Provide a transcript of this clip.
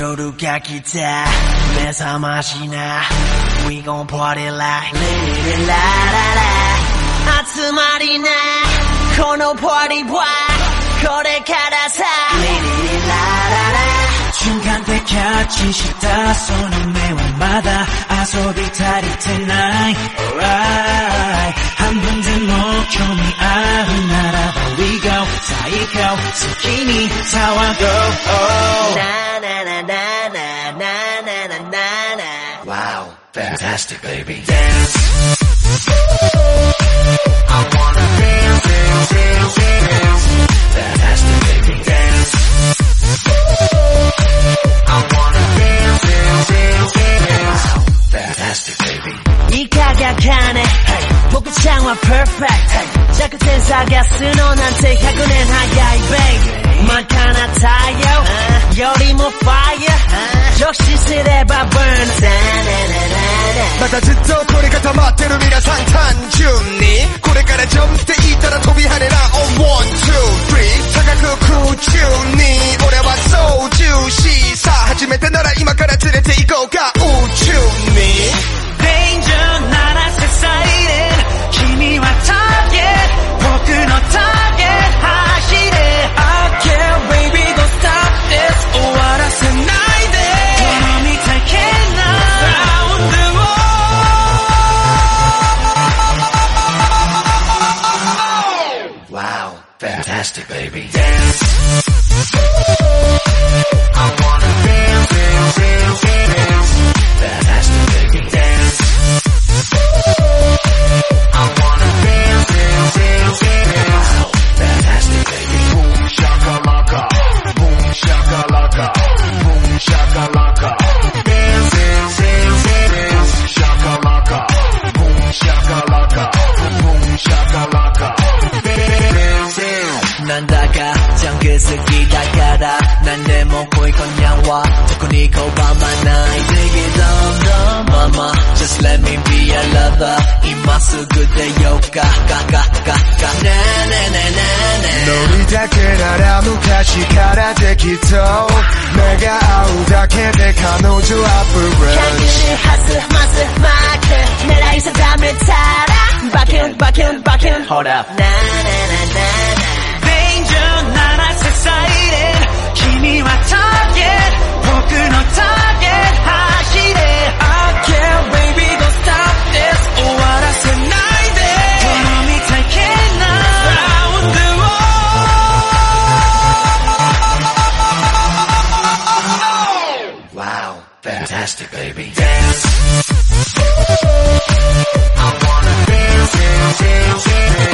夜が来た目覚ましな We gon' party like レレレラララ集まりなこのパーティーはこれからさレレレラララ瞬間でキャッチしたその目はまだ遊び足りてない Alright 半分でも興味あるならば We go 最高好きに騒ごうなあなあ fantastic, baby. Dance. I wanna dance, dance, dance. Fantastic, baby. Dance. I wanna dance, dance, dance. Fantastic, baby. 이 perfect. baby. 열이 fire. 역시 세대바 burn down. またずっとこれ固まってる皆さん単純に。これからジョンって言ったら飛び跳ねら baby. Dance. I wanna dance, dance, dance, dance. That has to ジャンク好きだから何でも来い今夜は特に拒まない Dig it down down mama Just let me be a lover 今すぐ出ようかガガガガねねねねねノリだけなら昔から適当目が合うだけで彼女アップグレ限りはずまずマーク狙い定めたらバキュンバキュンバキュン Hold up なななな Fantastic, baby. Dance. I wanna dance, dance, dance, dance.